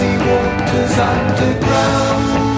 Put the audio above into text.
Nazi walkers underground.